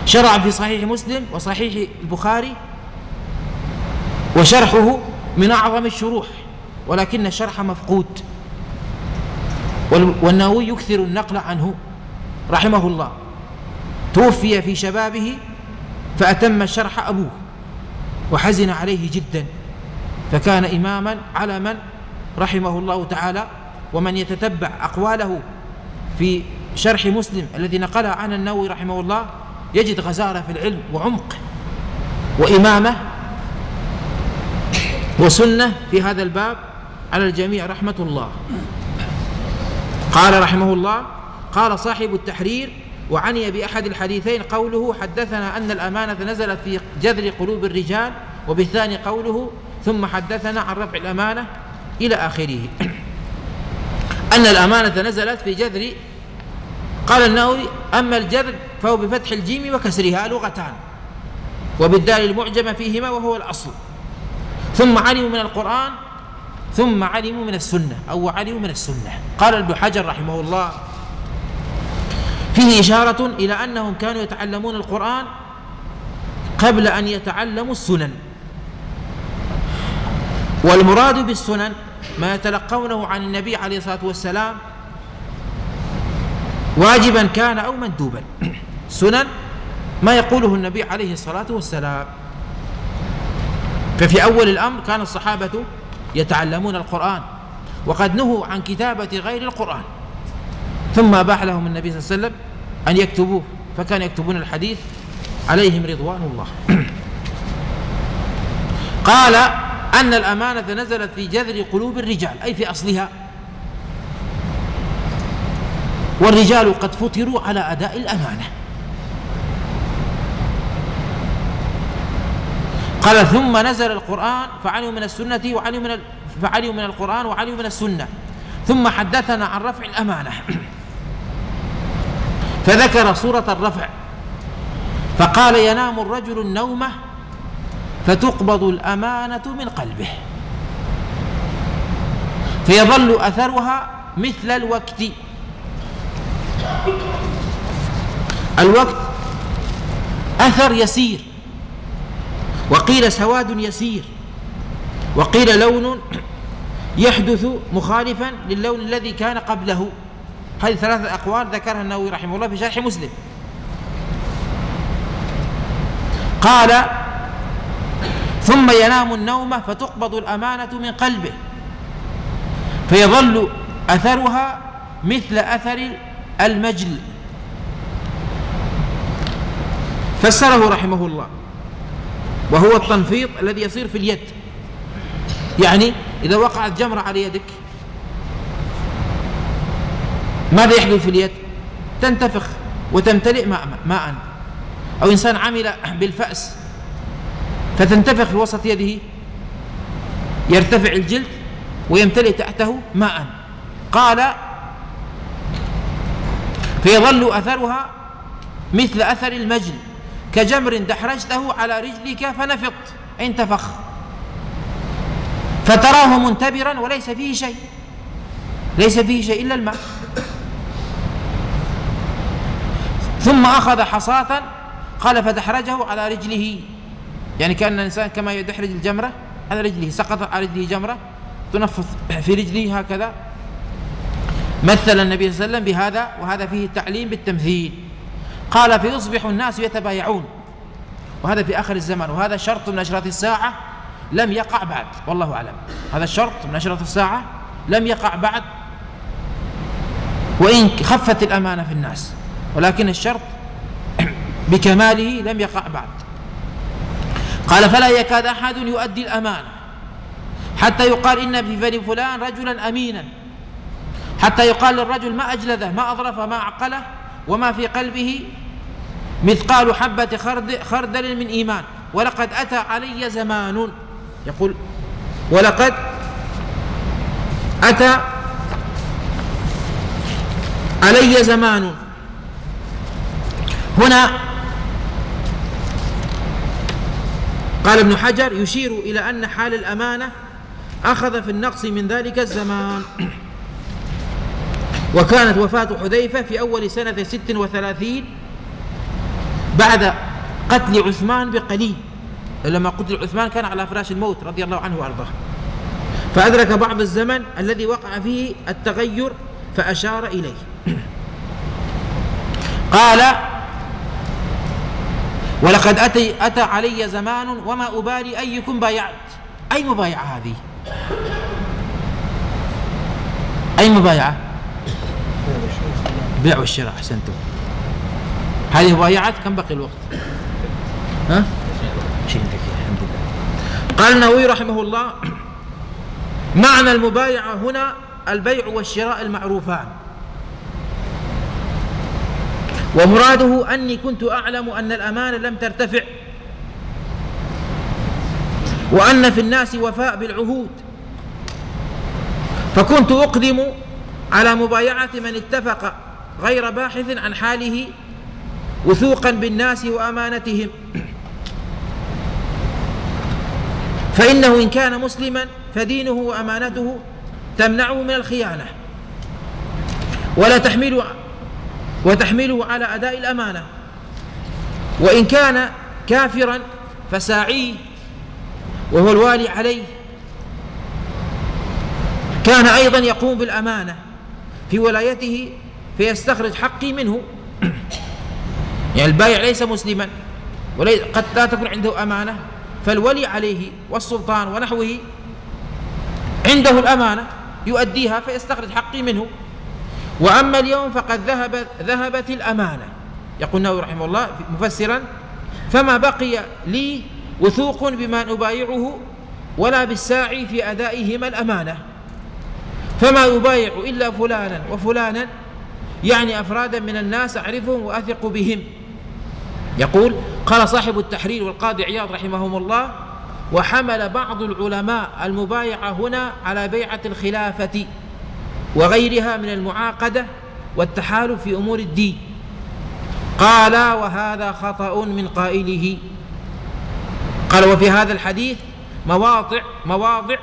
شرع في صحيح مسلم وصحيح البخاري وشرحه من أعظم الشروح ولكن الشرح مفقود. والنووي يكثر النقل عنه رحمه الله. توفي في شبابه فأتم الشرح أبوه وحزن عليه جدا فكان إماما علما رحمه الله تعالى ومن يتتبع أقواله في شرح مسلم الذي نقلها عن النووي رحمه الله يجد غزارة في العلم وعمق وإمامة وسنة في هذا الباب على الجميع رحمة الله. قال رحمه الله قال صاحب التحرير وعني بأحد الحديثين قوله حدثنا أن الأمانة نزلت في جذر قلوب الرجال وبالثاني قوله ثم حدثنا عن رفع الأمانة إلى آخره. أن الأمانة نزلت في جذر قال النووي أما الجذر فهو بفتح الجيم وكسرها لغتان وبالدال المعجمة فيهما وهو الأصل. ثم علموا من القرآن ثم علموا من السنة أو علموا من السنة. قال ابن حجر رحمه الله فيه إشارة إلى أنهم كانوا يتعلمون القرآن قبل أن يتعلموا السنن. والمراد بالسنن ما يتلقونه عن النبي عليه الصلاة والسلام واجبا كان أو مندوبا. سنن ما يقوله النبي عليه الصلاة والسلام. ففي أول الأمر كان الصحابة يتعلمون القرآن وقد نهوا عن كتابة غير القرآن ثم أباح لهم النبي صلى الله عليه وسلم أن يكتبوه. فكان يكتبون الحديث عليهم رضوان الله. قال أن الأمانة نزلت في جذر قلوب الرجال أي في أصلها. والرجال قد فطروا على أداء الأمانة. قال ثم نزل القرآن فعلوا من السنة وعلوا من فعلوا من القرآن وعلوا من السنة. ثم حدثنا عن رفع الأمانة. فذكر صورة الرفع. فقال ينام الرجل النومة فتقبض الأمانة من قلبه. فيظل أثرها مثل الوقت. الوقت أثر يسير. وقيل سواد يسير. وقيل لون يحدث مخالفا للون الذي كان قبله. هذه ثلاثة أقوال ذكرها النووي رحمه الله في شرح مسلم. قال ثم ينام النوم فتقبض الأمانة من قلبه. فيظل أثرها مثل أثر المجل. فسره رحمه الله. وهو التنفيض الذي يصير في اليد. يعني إذا وقعت جمرة على يدك ماذا يحدث في اليد؟ تنتفخ وتمتلئ ماء ماء. أو إنسان عمل بالفأس فتنتفخ في وسط يده يرتفع الجلد ويمتلئ تحته ماء. قال فيظل أثرها مثل أثر المجل كجمر دحرجته على رجلك فنفط انتفخ. فتراه منتبرا وليس فيه شيء ليس فيه شيء إلا الماء. ثم أخذ حصاة قال فدحرجه على رجله. يعني كأن الإنسان كما يدحرج الجمرة على رجله سقط على رجله جمرة تنفث في رجله هكذا. مثل النبي صلى الله عليه وسلم بهذا وهذا فيه التعليم بالتمثيل. قال فيصبح الناس يتبايعون. وهذا في آخر الزمان وهذا شرط من أشراط الساعة لم يقع بعد. والله أعلم. هذا الشرط من أشراط الساعة لم يقع بعد. وإن خفت الأمانة في الناس. ولكن الشرط بكماله لم يقع بعد. قال فلا يكاد أحد يؤدي الأمانة حتى يقال إن في بني فلان رجلا أمينا. حتى يقال للرجل ما أجلده ما أظرفه ما أعقله وما في قلبه مثقال حبة خردل من إيمان. ولقد أتى علي زمان. يقول ولقد أتى علي زمان. هنا قال ابن حجر يشير إلى أن حال الأمانة أخذ في النقص من ذلك الزمان. وكانت وفاة حذيفة في أول سنة ست وثلاثين بعد قتل عثمان بقليل. لما قتل عثمان كان على فراش الموت رضي الله عنه وأرضاه. فأدرك بعض الزمن الذي وقع فيه التغير فأشار إليه. قال ولقد أتي أتى علي زمان وما أبالي أيكم بايعت. أي مبايعة هذه؟ أي مبايعة؟ بيع والشراء أحسنتم. هذه مبايعات؟ كم بقي الوقت؟ ها؟ الحمد لله. قال النووي رحمه الله معنى المبايعة هنا البيع والشراء المعروفان. ومراده أني كنت أعلم أن الأمانة لم ترتفع. وأن في الناس وفاء بالعهود. فكنت أقدم على مبايعة من اتفق غير باحث عن حاله وثوقا بالناس وأمانتهم. فإنه إن كان مسلما فدينه وأمانته تمنعه من الخيانة. ولا تحمل وتحمله على أداء الأمانة. وإن كان كافرا فساعيه وهو الوالي عليه. كان أيضا يقوم بالأمانة في ولايته فيستخرج حقي منه. يعني البايع ليس مسلما قد لا تكون عنده أمانة فالولي عليه والسلطان ونحوه عنده الأمانة يؤديها فيستخرج حقي منه. وأما اليوم فقد ذهبت ذهبت الأمانة. يقول النووي رحمه الله مفسرا فما بقي لي وثوق بما نبايعه ولا بالساعي في أدائهما الأمانة. فما يبايع إلا فلانا وفلانا يعني أفرادا من الناس أعرفهم وأثق بهم. يقول قال صاحب التحرير والقاضي عياض رحمهم الله وحمل بعض العلماء المبايعة هنا على بيعة الخلافة. وغيرها من المعاقدة والتحالف في أمور الدين. قال وهذا خطأ من قائله. قال وفي هذا الحديث مواضع مواضع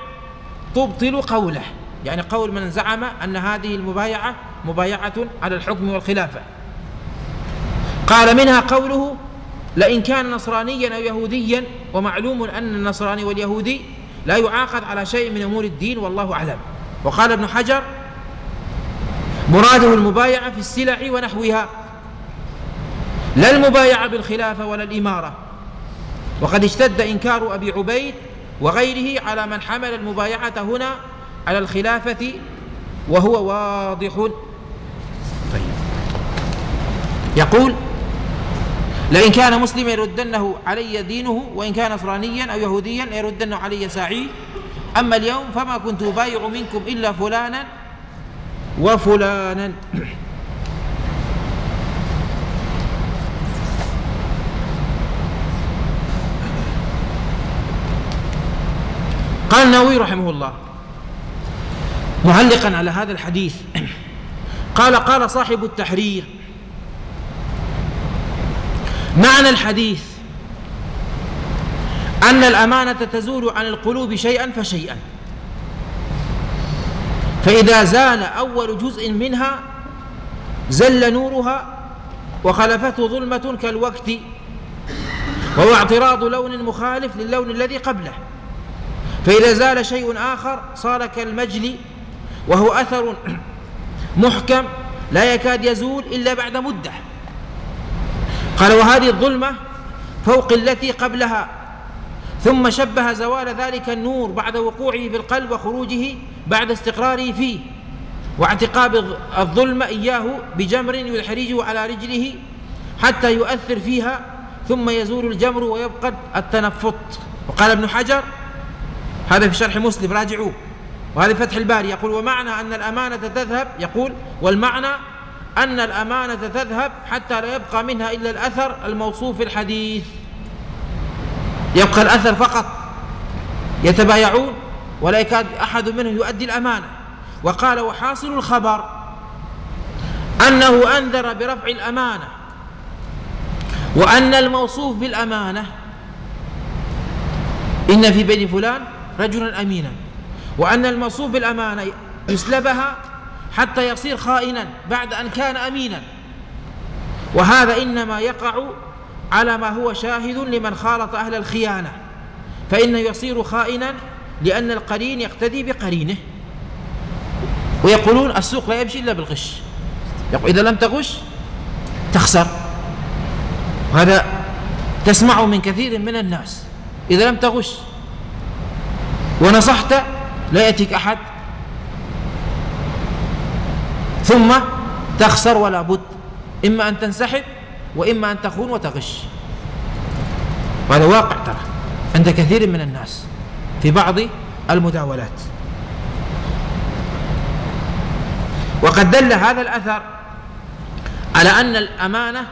تبطل قوله. يعني قول من زعم أن هذه المبايعة مبايعة على الحكم والخلافة. قال منها قوله لئن كان نصرانيا أو يهوديا ومعلوم أن النصراني واليهودي لا يعاقد على شيء من أمور الدين والله أعلم. وقال ابن حجر مراده المبايعة في السلع ونحوها. لا المبايعة بالخلافة ولا الإمارة. وقد اشتد إنكار أبي عبيد وغيره على من حمل المبايعة هنا على الخلافة وهو واضح. طيب. يقول لئن كان مسلما يردنه علي دينه وإن كان نصرانيا أو يهوديا يردنه علي ساعي. أما اليوم فما كنت أبايع منكم إلا فلانا وفلانا. قال النووي رحمه الله معلقا على هذا الحديث. قال قال صاحب التحرير معنى الحديث أن الأمانة تزول عن القلوب شيئا فشيئا. فإذا زال أول جزء منها زل نورها وخلفته ظلمة كالوقت وهو اعتراض لون مخالف للون الذي قبله. فإذا زال شيء آخر صار كالمجل وهو أثر محكم لا يكاد يزول إلا بعد مدة. قال وهذه الظلمة فوق التي قبلها. ثم شبه زوال ذلك النور بعد وقوعه في القلب وخروجه بعد استقراره فيه واعتقاب الظلمة إياه بجمر يحرجه على رجله حتى يؤثر فيها ثم يزول الجمر ويبقى التنفط. وقال ابن حجر هذا في شرح مسلم راجعوه. وهذا فتح الباري يقول ومعنى أن الأمانة تذهب؟ يقول والمعنى أن الأمانة تذهب حتى لا يبقى منها إلا الأثر الموصوف في الحديث. يبقى الأثر فقط. يتبايعون ولا يكاد أحد منهم يؤدي الأمانة. وقال وحاصل الخبر أنه أنذر برفع الأمانة وأن الموصوف بالأمانة إن في بني فلان رجلا أمينا وأن الموصوف بالأمانة يسلبها حتى يصير خائنا بعد أن كان أمينا. وهذا إنما يقع على ما هو شاهد لمن خالط أهل الخيانة فإنه يصير خائنا لأن القرين يقتدي بقرينه. ويقولون السوق لا يمشي إلا بالغش. يقول إذا لم تغش تخسر. وهذا تسمعه من كثير من الناس. إذا لم تغش ونصحت لا يأتيك أحد. ثم تخسر ولا بد. إما أن تنسحب وإما أن تخون وتغش. وهذا واقع ترى عند كثير من الناس. في بعض المداولات. وقد دل هذا الأثر على أن الأمانة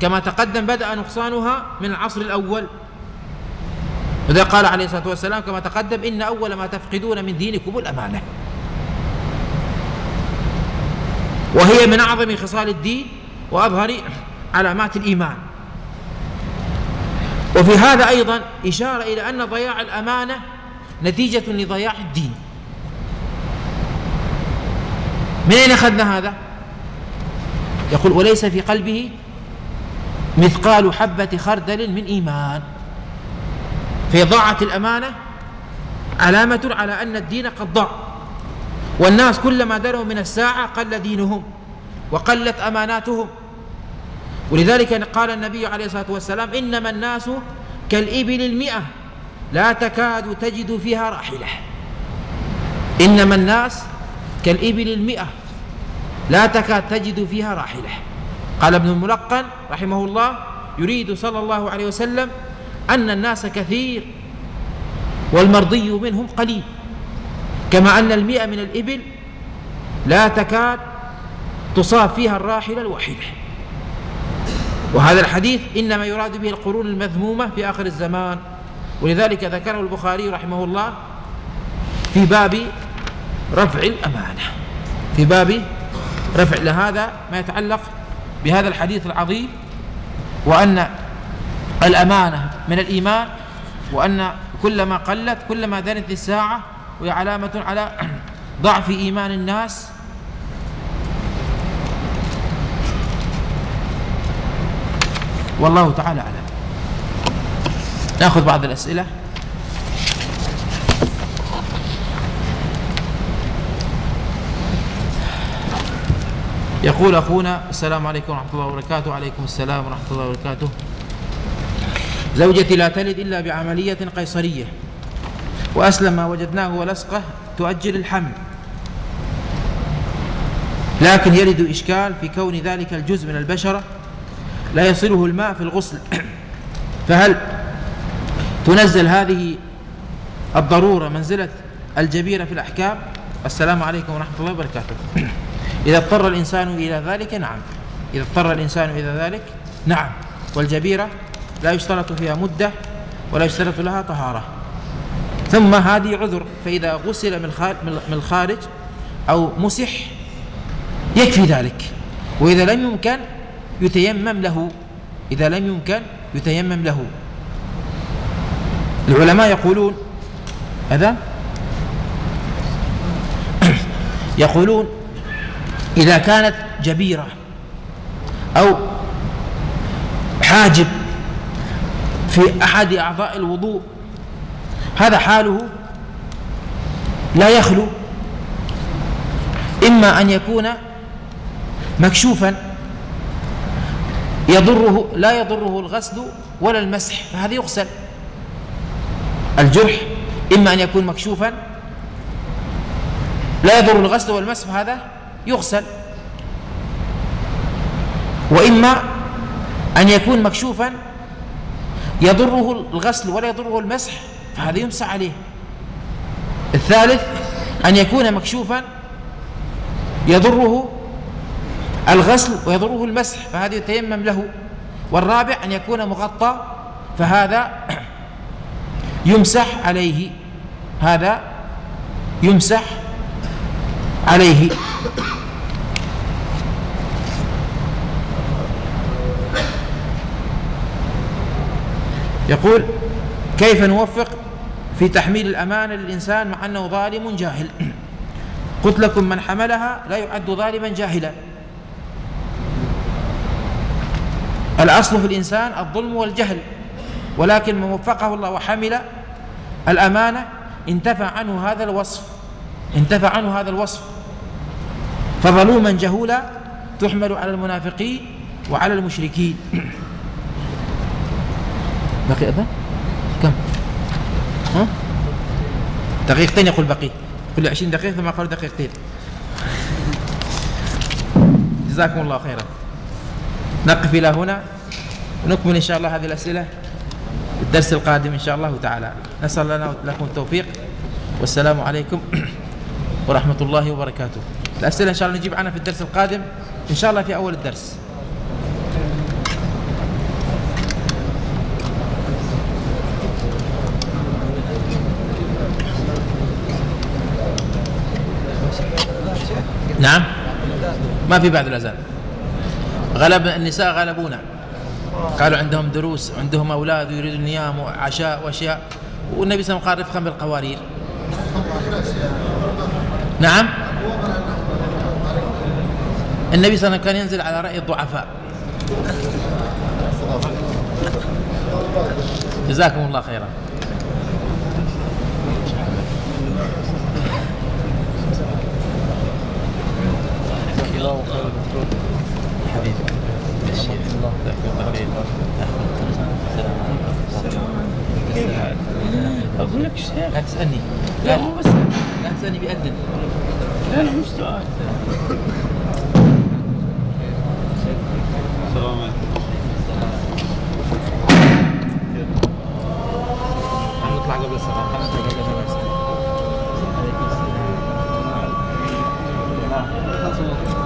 كما تقدم بدأ نقصانها من العصر الأول. وذا قال عليه الصلاة والسلام كما تقدم إن أول ما تفقدون من دينكم الأمانة. وهي من أعظم خصال الدين وأظهر علامات الإيمان. وفي هذا أيضا إشارة إلى أن ضياع الأمانة نتيجة لضياع الدين. من أين أخذنا هذا؟ يقول وليس في قلبه مثقال حبة خردل من إيمان. في ضاعت الأمانة علامة على أن الدين قد ضاع. والناس كلما دنوا من الساعة قل دينهم وقلت أماناتهم. ولذلك قال النبي عليه الصلاة والسلام إنما الناس كالإبل المئة. لا تكاد تجد فيها راحلة. إنما الناس كالإبل المئة لا تكاد تجد فيها راحلة. قال ابن الملقن رحمه الله يريد صلى الله عليه وسلم أن الناس كثير والمرضي منهم قليل. كما أن المئة من الإبل لا تكاد تصاب فيها الراحلة الواحدة وهذا الحديث إنما يراد به القرون المذمومة في آخر الزمان. ولذلك ذكره البخاري رحمه الله في باب رفع الأمانة. في باب رفع لهذا ما يتعلق بهذا الحديث العظيم وأن الأمانة من الإيمان وأن كلما قلت كلما دنت الساعة وهي علامة على ضعف إيمان الناس. والله تعالى أعلم. ناخذ بعض الأسئلة. يقول أخونا السلام عليكم ورحمة الله وبركاته. وعليكم السلام ورحمة الله وبركاته. زوجتي لا تلد إلا بعملية قيصرية. وأسلم ما وجدناه ولصقة تؤجل الحمل. لكن يرد إشكال في كون ذلك الجزء من البشرة. لا يصله الماء في الغسل. فهل تنزل هذه الضرورة منزلة الجبيرة في الأحكام. السلام عليكم ورحمة الله وبركاته. إذا اضطر الإنسان إلى ذلك نعم. إذا اضطر الإنسان إلى ذلك نعم. والجبيرة لا يشترط فيها مدة ولا يشترط لها طهارة. ثم هذه عذر فإذا غسل من الخارج أو مسح يكفي ذلك. وإذا لم يمكن يتيمم له. إذا لم يمكن يتيمم له. العلماء يقولون هذا؟ يقولون إذا كانت جبيرة أو حاجب في أحد أعضاء الوضوء هذا حاله لا يخلو إما أن يكون مكشوفا يضره لا يضره الغسل ولا المسح فهذا يغسل. الجرح إما أن يكون مكشوفا. لا يضر الغسل والمسح هذا يغسل. وإما أن يكون مكشوفا يضره الغسل ولا يضره المسح فهذا يمسح عليه. الثالث أن يكون مكشوفا يضره الغسل ويضره المسح فهذا يتيمم له. والرابع أن يكون مغطى فهذا يمسح عليه. هذا يمسح عليه. يقول كيف نوفق في تحميل الأمانة للإنسان مع أنه ظالم جاهل؟ قلت لكم من حملها لا يعد ظالما جاهلا. الأصل في الإنسان الظلم والجهل ولكن من وفقه الله وحمل الأمانة انتفع عنه هذا الوصف. انتفع عنه هذا الوصف. فظلوما جهولا تحمل على المنافقين وعلى المشركين. بقي أذان كم؟ ها؟ دقيقتين يقول بقي. كل عشرين دقيقة ثم قال دقيقتين. جزاكم الله خيرا. نقف إلى هنا. ونكمل إن شاء الله هذه الأسئلة. الدرس القادم إن شاء الله تعالى. نسأل لنا ولكم التوفيق. والسلام عليكم ورحمة الله وبركاته. الأسئلة إن شاء الله نجيب عنها في الدرس القادم. إن شاء الله في أول الدرس. نعم. ما في بعد الأذان. غلب النساء غلبونا. قالوا عندهم دروس عندهم أولاد ويريدون نيام وعشاء وأشياء. والنبي صلى الله عليه وسلم قال رفقا بالقوارير نعم؟ النبي صلى الله عليه وسلم كان ينزل على رأي الضعفاء. جزاكم الله خيرا. أقول لك شيخ لا تسالني لا مو بس لا تسالني بيأذن لا لا مش سؤال السلام عليكم هنطلع قبل السلام خلينا نطلع قبل السلام عليكم السلام